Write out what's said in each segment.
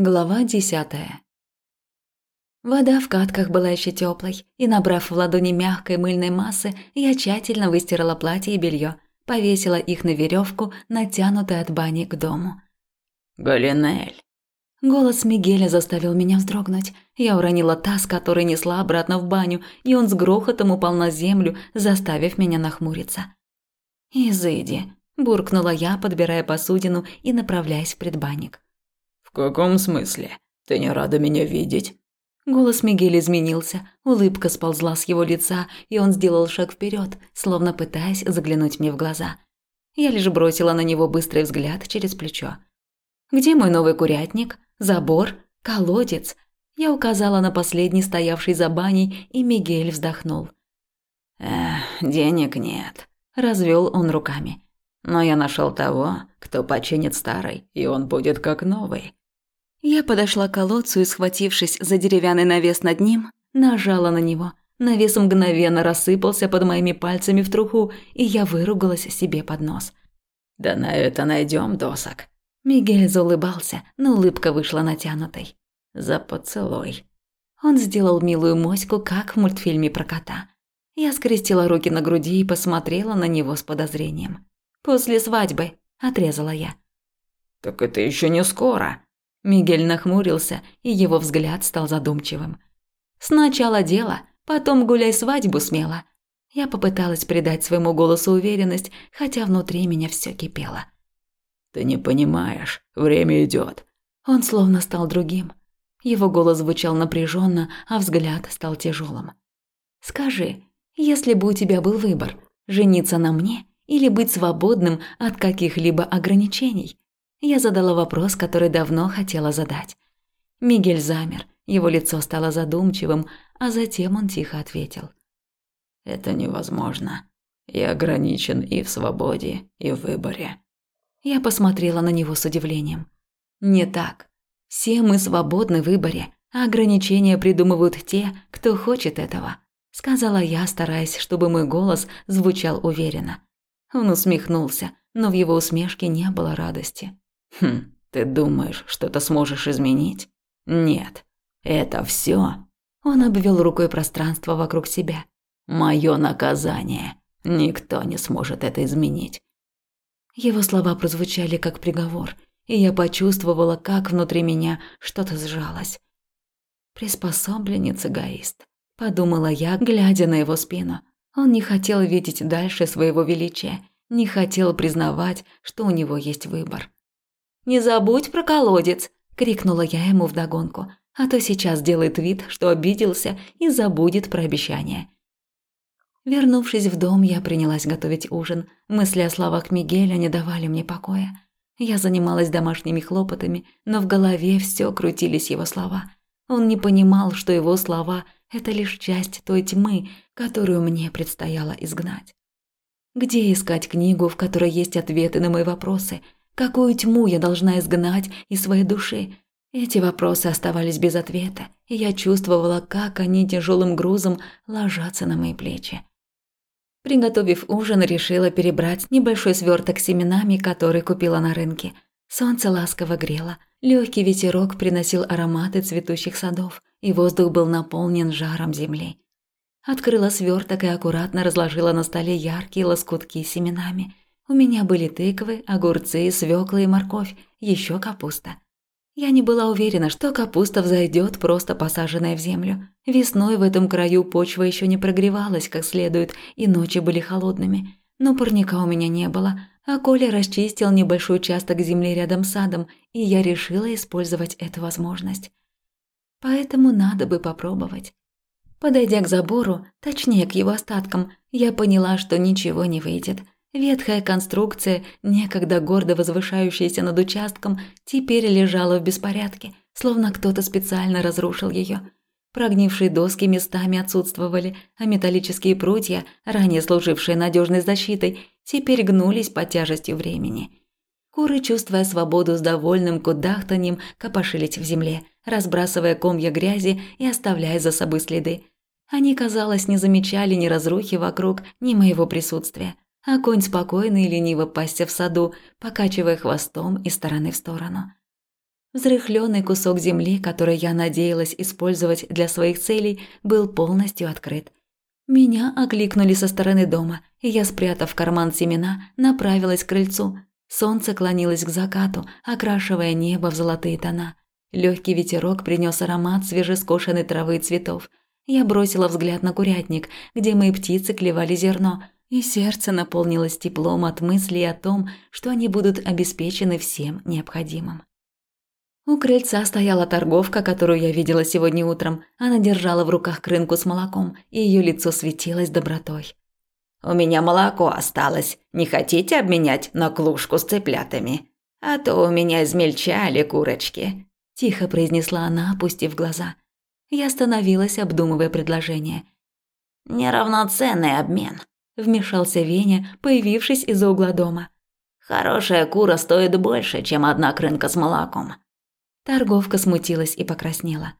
Глава десятая. Вода в катках была еще теплой, и набрав в ладони мягкой мыльной массы, я тщательно выстирала платье и белье, повесила их на веревку, натянутую от бани к дому. «Галинель!» Голос Мигеля заставил меня вздрогнуть. Я уронила таз, который несла обратно в баню, и он с грохотом упал на землю, заставив меня нахмуриться. «Изыди!» – буркнула я, подбирая посудину и направляясь в предбанник. «В каком смысле? Ты не рада меня видеть?» Голос Мигеля изменился, улыбка сползла с его лица, и он сделал шаг вперед, словно пытаясь заглянуть мне в глаза. Я лишь бросила на него быстрый взгляд через плечо. «Где мой новый курятник? Забор? Колодец?» Я указала на последний стоявший за баней, и Мигель вздохнул. «Эх, денег нет», – развел он руками. «Но я нашел того, кто починит старый, и он будет как новый. Я подошла к колодцу и, схватившись за деревянный навес над ним, нажала на него. Навес мгновенно рассыпался под моими пальцами в труху, и я выругалась себе под нос. «Да на это найдем досок». Мигель заулыбался, но улыбка вышла натянутой. «За поцелуй». Он сделал милую моську, как в мультфильме про кота. Я скрестила руки на груди и посмотрела на него с подозрением. «После свадьбы», – отрезала я. «Так это еще не скоро», Мигель нахмурился, и его взгляд стал задумчивым. «Сначала дело, потом гуляй свадьбу смело». Я попыталась придать своему голосу уверенность, хотя внутри меня все кипело. «Ты не понимаешь, время идет. Он словно стал другим. Его голос звучал напряженно, а взгляд стал тяжелым. «Скажи, если бы у тебя был выбор, жениться на мне или быть свободным от каких-либо ограничений, я задала вопрос, который давно хотела задать. Мигель замер, его лицо стало задумчивым, а затем он тихо ответил. «Это невозможно. Я ограничен и в свободе, и в выборе». Я посмотрела на него с удивлением. «Не так. Все мы свободны в выборе, а ограничения придумывают те, кто хочет этого», сказала я, стараясь, чтобы мой голос звучал уверенно. Он усмехнулся, но в его усмешке не было радости. Хм, ты думаешь, что ты сможешь изменить? Нет. Это все. Он обвел рукой пространство вокруг себя. Мое наказание. Никто не сможет это изменить. Его слова прозвучали как приговор, и я почувствовала, как внутри меня что-то сжалось. Приспособленец эгоист, подумала я, глядя на его спину. Он не хотел видеть дальше своего величия, не хотел признавать, что у него есть выбор. «Не забудь про колодец!» – крикнула я ему вдогонку, а то сейчас делает вид, что обиделся и забудет про обещание. Вернувшись в дом, я принялась готовить ужин. Мысли о словах Мигеля не давали мне покоя. Я занималась домашними хлопотами, но в голове все крутились его слова. Он не понимал, что его слова – это лишь часть той тьмы, которую мне предстояло изгнать. Где искать книгу, в которой есть ответы на мои вопросы – Какую тьму я должна изгнать из своей души? Эти вопросы оставались без ответа, и я чувствовала, как они тяжелым грузом ложатся на мои плечи. Приготовив ужин, решила перебрать небольшой сверток с семенами, который купила на рынке. Солнце ласково грело, легкий ветерок приносил ароматы цветущих садов, и воздух был наполнен жаром земли. Открыла сверток и аккуратно разложила на столе яркие лоскутки с семенами – у меня были тыквы, огурцы, свекла и морковь, еще капуста. Я не была уверена, что капуста взойдет, просто посаженная в землю. Весной в этом краю почва еще не прогревалась как следует, и ночи были холодными. Но парника у меня не было, а Коля расчистил небольшой участок земли рядом с садом, и я решила использовать эту возможность. Поэтому надо бы попробовать. Подойдя к забору, точнее к его остаткам, я поняла, что ничего не выйдет – Ветхая конструкция, некогда гордо возвышающаяся над участком, теперь лежала в беспорядке, словно кто-то специально разрушил ее. Прогнившие доски местами отсутствовали, а металлические прутья, ранее служившие надежной защитой, теперь гнулись под тяжестью времени. Куры, чувствуя свободу с довольным кудахтаньем, копошились в земле, разбрасывая комья грязи и оставляя за собой следы. Они, казалось, не замечали ни разрухи вокруг, ни моего присутствия а конь спокойно и лениво пасся в саду, покачивая хвостом из стороны в сторону. Взрыхленный кусок земли, который я надеялась использовать для своих целей, был полностью открыт. Меня окликнули со стороны дома, и я, спрятав в карман семена, направилась к крыльцу. Солнце клонилось к закату, окрашивая небо в золотые тона. Легкий ветерок принес аромат свежескошенной травы и цветов. Я бросила взгляд на курятник, где мои птицы клевали зерно, и сердце наполнилось теплом от мысли о том, что они будут обеспечены всем необходимым. У крыльца стояла торговка, которую я видела сегодня утром. Она держала в руках крынку с молоком, и ее лицо светилось добротой. «У меня молоко осталось. Не хотите обменять на клушку с цыплятами? А то у меня измельчали курочки», – тихо произнесла она, опустив глаза. Я остановилась, обдумывая предложение. «Неравноценный обмен», – вмешался Веня, появившись из-за угла дома. «Хорошая кура стоит больше, чем одна крынка с молоком». Торговка смутилась и покраснела.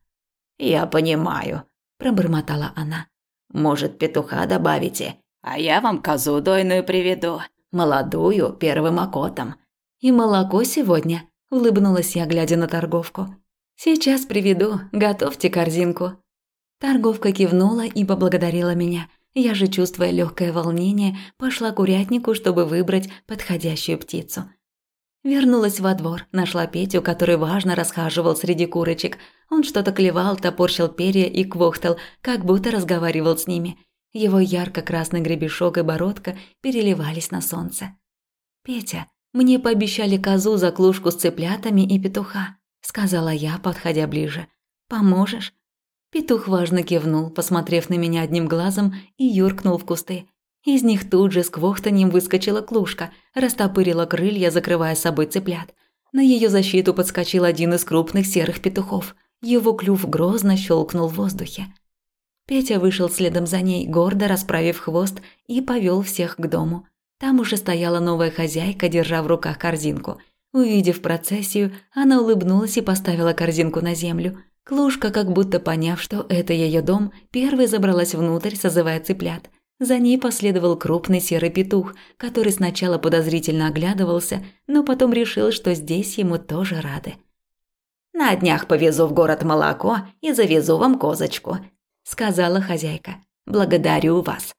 «Я понимаю», – пробормотала она. «Может, петуха добавите, а я вам козу дойную приведу, молодую, первым окотом». «И молоко сегодня», – улыбнулась я, глядя на торговку. «Сейчас приведу, готовьте корзинку». Торговка кивнула и поблагодарила меня. Я же, чувствуя легкое волнение, пошла к курятнику, чтобы выбрать подходящую птицу – Вернулась во двор, нашла Петю, который важно расхаживал среди курочек. Он что-то клевал, топорщил перья и квохтал, как будто разговаривал с ними. Его ярко-красный гребешок и бородка переливались на солнце. «Петя, мне пообещали козу за клушку с цыплятами и петуха», – сказала я, подходя ближе. «Поможешь?» Петух важно кивнул, посмотрев на меня одним глазом, и юркнул в кусты. Из них тут же с квохтаньем выскочила клушка, растопырила крылья, закрывая собой цыплят. На ее защиту подскочил один из крупных серых петухов. Его клюв грозно щелкнул в воздухе. Петя вышел следом за ней, гордо расправив хвост, и повел всех к дому. Там уже стояла новая хозяйка, держа в руках корзинку. Увидев процессию, она улыбнулась и поставила корзинку на землю. Клушка, как будто поняв, что это ее дом, первой забралась внутрь, созывая цыплят – за ней последовал крупный серый петух, который сначала подозрительно оглядывался, но потом решил, что здесь ему тоже рады. «На днях повезу в город молоко и завезу вам козочку», – сказала хозяйка. «Благодарю вас».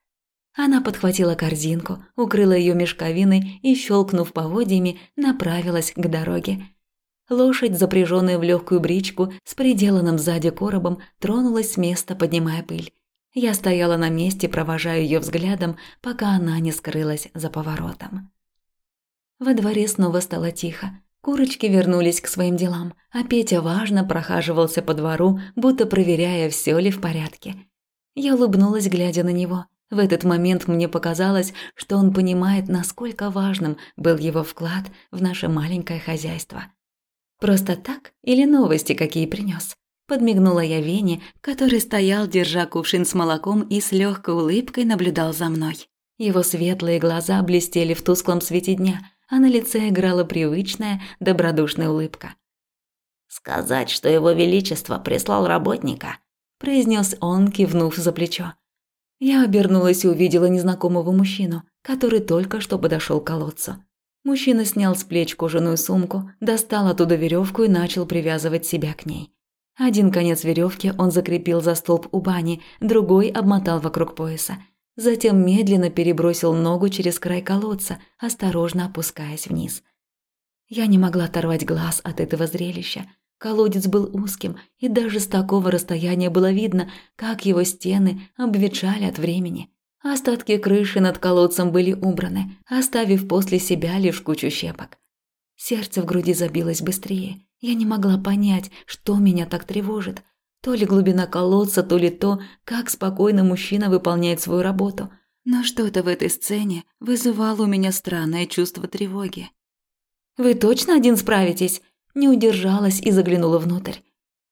Она подхватила корзинку, укрыла ее мешковиной и, щелкнув поводьями, направилась к дороге. Лошадь, запряженная в легкую бричку с приделанным сзади коробом, тронулась с места, поднимая пыль. Я стояла на месте, провожая ее взглядом, пока она не скрылась за поворотом. Во дворе снова стало тихо. Курочки вернулись к своим делам, а Петя важно прохаживался по двору, будто проверяя, все ли в порядке. Я улыбнулась, глядя на него. В этот момент мне показалось, что он понимает, насколько важным был его вклад в наше маленькое хозяйство. Просто так или новости какие принес? Подмигнула я Вене, который стоял, держа кувшин с молоком и с легкой улыбкой наблюдал за мной. Его светлые глаза блестели в тусклом свете дня, а на лице играла привычная, добродушная улыбка. «Сказать, что его величество прислал работника», – произнес он, кивнув за плечо. Я обернулась и увидела незнакомого мужчину, который только что подошел к колодцу. Мужчина снял с плеч кожаную сумку, достал оттуда веревку и начал привязывать себя к ней. Один конец веревки он закрепил за столб у бани, другой обмотал вокруг пояса. Затем медленно перебросил ногу через край колодца, осторожно опускаясь вниз. Я не могла оторвать глаз от этого зрелища. Колодец был узким, и даже с такого расстояния было видно, как его стены обветшали от времени. Остатки крыши над колодцем были убраны, оставив после себя лишь кучу щепок. Сердце в груди забилось быстрее. Я не могла понять, что меня так тревожит. То ли глубина колодца, то ли то, как спокойно мужчина выполняет свою работу. Но что-то в этой сцене вызывало у меня странное чувство тревоги. «Вы точно один справитесь?» Не удержалась и заглянула внутрь.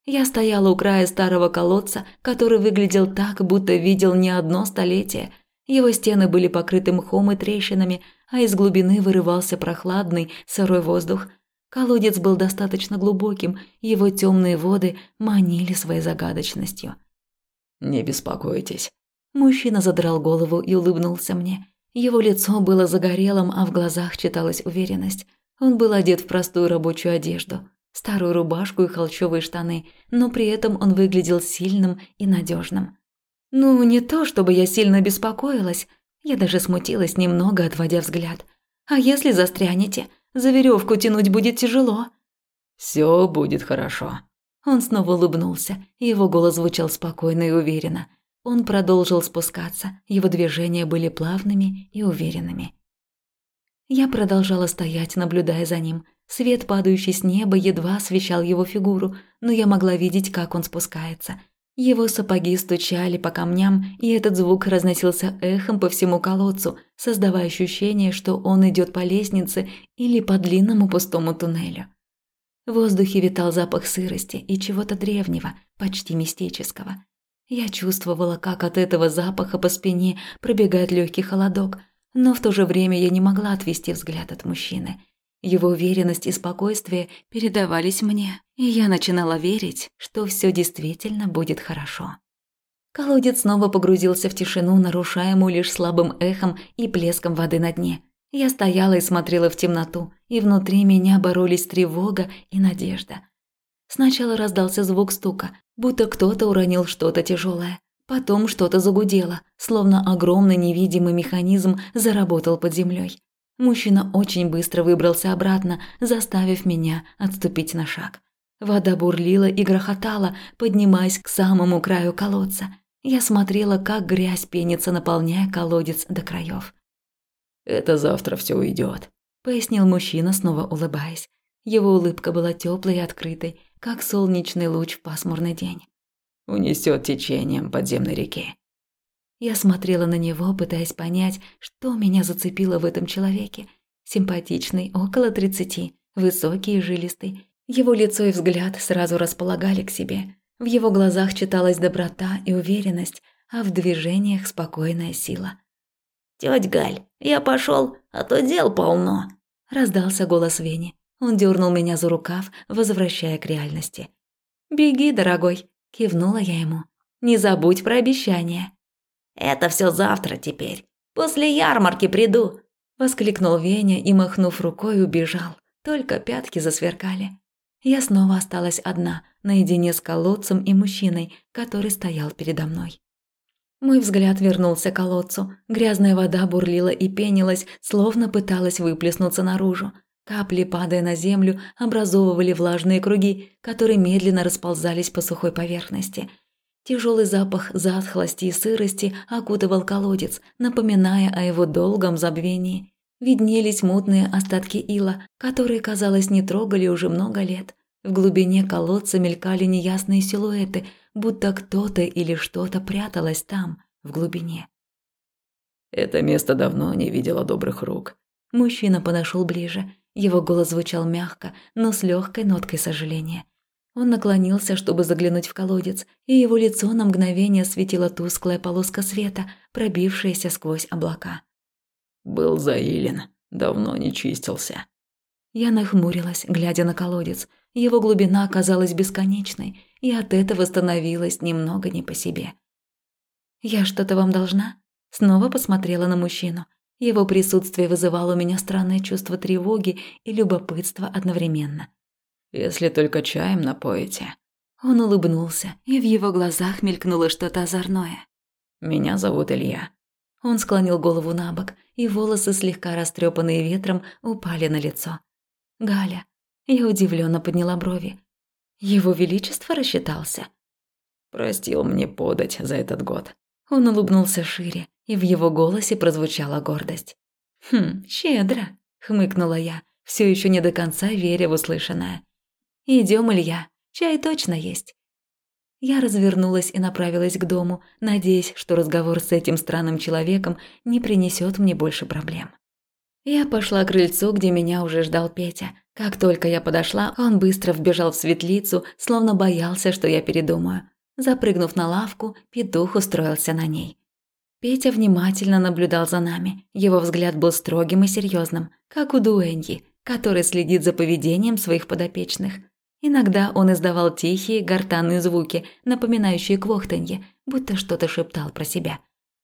Я стояла у края старого колодца, который выглядел так, будто видел не одно столетие. Его стены были покрыты мхом и трещинами, а из глубины вырывался прохладный, сырой воздух. Колодец был достаточно глубоким, его темные воды манили своей загадочностью. «Не беспокойтесь». Мужчина задрал голову и улыбнулся мне. Его лицо было загорелым, а в глазах читалась уверенность. Он был одет в простую рабочую одежду. Старую рубашку и холщовые штаны, но при этом он выглядел сильным и надежным. Ну, не то, чтобы я сильно беспокоилась, я даже смутилась немного, отводя взгляд. А если застрянете? За веревку тянуть будет тяжело. Все будет хорошо. Он снова улыбнулся, его голос звучал спокойно и уверенно. Он продолжил спускаться, его движения были плавными и уверенными. Я продолжала стоять, наблюдая за ним. Свет, падающий с неба, едва освещал его фигуру, но я могла видеть, как он спускается. Его сапоги стучали по камням, и этот звук разносился эхом по всему колодцу, создавая ощущение, что он идет по лестнице или по длинному пустому туннелю. В воздухе витал запах сырости и чего-то древнего, почти мистического. Я чувствовала, как от этого запаха по спине пробегает легкий холодок, но в то же время я не могла отвести взгляд от мужчины. Его уверенность и спокойствие передавались мне, и я начинала верить, что все действительно будет хорошо. Колодец снова погрузился в тишину, нарушаемую лишь слабым эхом и плеском воды на дне. Я стояла и смотрела в темноту, и внутри меня боролись тревога и надежда. Сначала раздался звук стука, будто кто-то уронил что-то тяжелое. Потом что-то загудело, словно огромный невидимый механизм заработал под землей. Мужчина очень быстро выбрался обратно, заставив меня отступить на шаг. Вода бурлила и грохотала, поднимаясь к самому краю колодца. Я смотрела, как грязь пенится, наполняя колодец до краев. «Это завтра все уйдет», – пояснил мужчина, снова улыбаясь. Его улыбка была теплой и открытой, как солнечный луч в пасмурный день унесет течением подземной реки. Я смотрела на него, пытаясь понять, что меня зацепило в этом человеке. Симпатичный, около тридцати, высокий и жилистый. Его лицо и взгляд сразу располагали к себе. В его глазах читалась доброта и уверенность, а в движениях спокойная сила. «Тёть Галь, я пошел, а то дел полно», – раздался голос Вени. Он дернул меня за рукав, возвращая к реальности. «Беги, дорогой», Кивнула я ему. «Не забудь про обещание». «Это все завтра теперь. После ярмарки приду», – воскликнул Веня и, махнув рукой, убежал. Только пятки засверкали. Я снова осталась одна, наедине с колодцем и мужчиной, который стоял передо мной. Мой взгляд вернулся к колодцу. Грязная вода бурлила и пенилась, словно пыталась выплеснуться наружу. Капли, падая на землю, образовывали влажные круги, которые медленно расползались по сухой поверхности. Тяжелый запах затхлости и сырости окутывал колодец, напоминая о его долгом забвении. Виднелись мутные остатки ила, которые, казалось, не трогали уже много лет. В глубине колодца мелькали неясные силуэты, будто кто-то или что-то пряталось там, в глубине. «Это место давно не видело добрых рук». Мужчина подошел ближе. Его голос звучал мягко, но с легкой ноткой сожаления. Он наклонился, чтобы заглянуть в колодец, и его лицо на мгновение светила тусклая полоска света, пробившаяся сквозь облака. «Был заилен, давно не чистился». Я нахмурилась, глядя на колодец. Его глубина оказалась бесконечной, и от этого становилось немного не по себе. «Я что-то вам должна?» Снова посмотрела на мужчину. Его присутствие вызывало у меня странное чувство тревоги и любопытства одновременно. «Если только чаем напоите». Он улыбнулся, и в его глазах мелькнуло что-то озорное. «Меня зовут Илья». Он склонил голову на бок, и волосы, слегка растрепанные ветром, упали на лицо. «Галя». Я удивленно подняла брови. Его Величество рассчитался. «Простил мне подать за этот год». Он улыбнулся шире, и в его голосе прозвучала гордость. «Хм, щедро», – хмыкнула я, все еще не до конца веря в услышанное. Идем, Илья, чай точно есть». Я развернулась и направилась к дому, надеясь, что разговор с этим странным человеком не принесет мне больше проблем. Я пошла к крыльцу, где меня уже ждал Петя. Как только я подошла, он быстро вбежал в светлицу, словно боялся, что я передумаю. Запрыгнув на лавку, петух устроился на ней. Петя внимательно наблюдал за нами. Его взгляд был строгим и серьезным, как у Дуэньи, который следит за поведением своих подопечных. Иногда он издавал тихие, гортанные звуки, напоминающие квохтанье, будто что-то шептал про себя.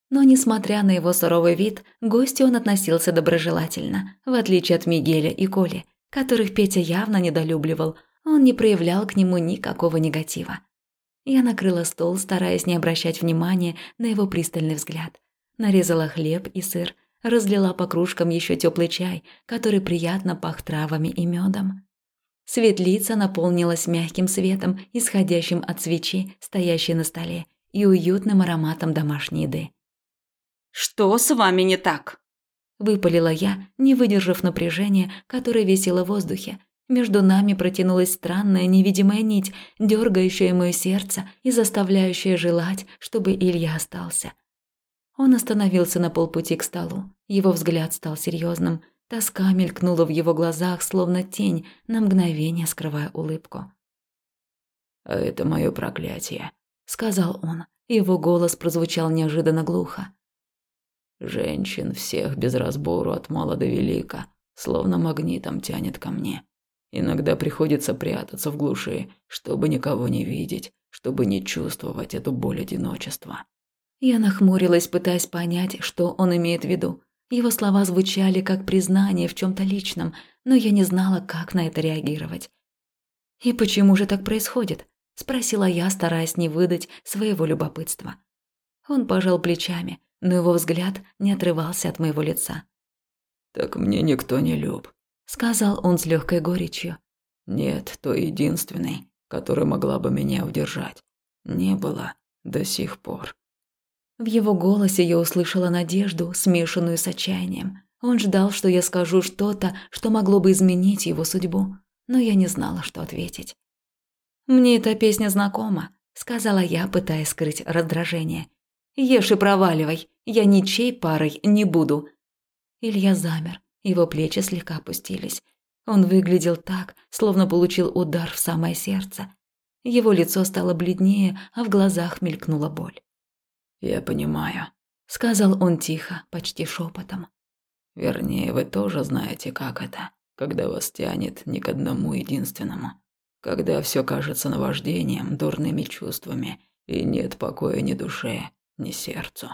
Но, несмотря на его суровый вид, к гостю он относился доброжелательно, в отличие от Мигеля и Коли, которых Петя явно недолюбливал, Он не проявлял к нему никакого негатива. Я накрыла стол, стараясь не обращать внимания на его пристальный взгляд. Нарезала хлеб и сыр, разлила по кружкам еще теплый чай, который приятно пах травами и медом. Светлица наполнилась мягким светом, исходящим от свечи, стоящей на столе, и уютным ароматом домашней еды. «Что с вами не так?» Выпалила я, не выдержав напряжения, которое висело в воздухе. Между нами протянулась странная невидимая нить, дергающая мое сердце и заставляющая желать, чтобы Илья остался. Он остановился на полпути к столу. Его взгляд стал серьезным. Тоска мелькнула в его глазах, словно тень, на мгновение скрывая улыбку. «А это мое проклятие», — сказал он. Его голос прозвучал неожиданно глухо. Женщин всех без разбору от мала до велика, словно магнитом тянет ко мне. Иногда приходится прятаться в глуши, чтобы никого не видеть, чтобы не чувствовать эту боль одиночества. Я нахмурилась, пытаясь понять, что он имеет в виду. Его слова звучали как признание в чем то личном, но я не знала, как на это реагировать. «И почему же так происходит?» – спросила я, стараясь не выдать своего любопытства. Он пожал плечами, но его взгляд не отрывался от моего лица. «Так мне никто не люб», — сказал он с легкой горечью. «Нет той единственной, которая могла бы меня удержать. Не было до сих пор». В его голосе я услышала надежду, смешанную с отчаянием. Он ждал, что я скажу что-то, что могло бы изменить его судьбу, но я не знала, что ответить. «Мне эта песня знакома», — сказала я, пытаясь скрыть раздражение. Ешь и проваливай, я ничей парой не буду». Илья замер, его плечи слегка опустились. Он выглядел так, словно получил удар в самое сердце. Его лицо стало бледнее, а в глазах мелькнула боль. «Я понимаю», — сказал он тихо, почти шепотом. «Вернее, вы тоже знаете, как это, когда вас тянет не к одному единственному, когда все кажется наваждением, дурными чувствами, и нет покоя ни душе, ни сердцу.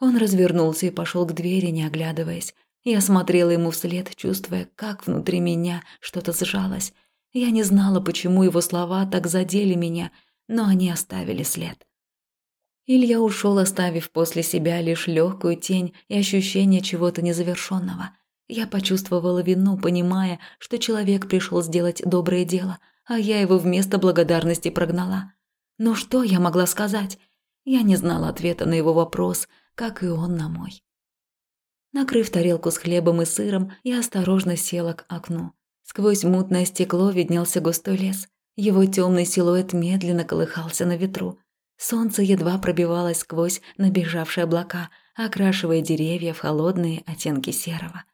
Он развернулся и пошел к двери, не оглядываясь. Я смотрела ему вслед, чувствуя, как внутри меня что-то сжалось. Я не знала, почему его слова так задели меня, но они оставили след. Илья ушел, оставив после себя лишь легкую тень и ощущение чего-то незавершенного. Я почувствовала вину, понимая, что человек пришел сделать доброе дело, а я его вместо благодарности прогнала. Но что я могла сказать? Я не знала ответа на его вопрос, как и он на мой. Накрыв тарелку с хлебом и сыром, я осторожно села к окну. Сквозь мутное стекло виднелся густой лес. Его темный силуэт медленно колыхался на ветру. Солнце едва пробивалось сквозь набежавшие облака, окрашивая деревья в холодные оттенки серого.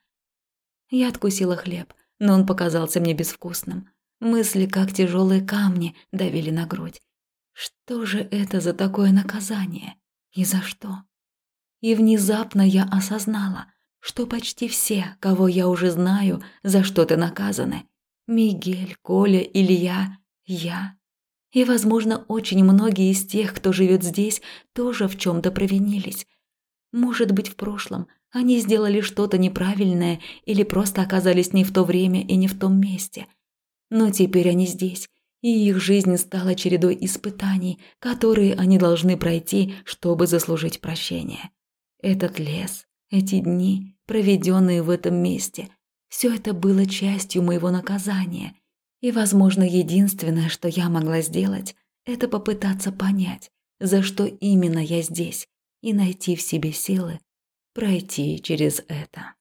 Я откусила хлеб, но он показался мне безвкусным. Мысли, как тяжелые камни, давили на грудь. Что же это за такое наказание? И за что? И внезапно я осознала, что почти все, кого я уже знаю, за что-то наказаны. Мигель, Коля, Илья, я. И, возможно, очень многие из тех, кто живет здесь, тоже в чем то провинились. Может быть, в прошлом они сделали что-то неправильное или просто оказались не в то время и не в том месте. Но теперь они здесь, и их жизнь стала чередой испытаний, которые они должны пройти, чтобы заслужить прощение. Этот лес, эти дни, проведенные в этом месте, все это было частью моего наказания. И, возможно, единственное, что я могла сделать, это попытаться понять, за что именно я здесь, и найти в себе силы пройти через это.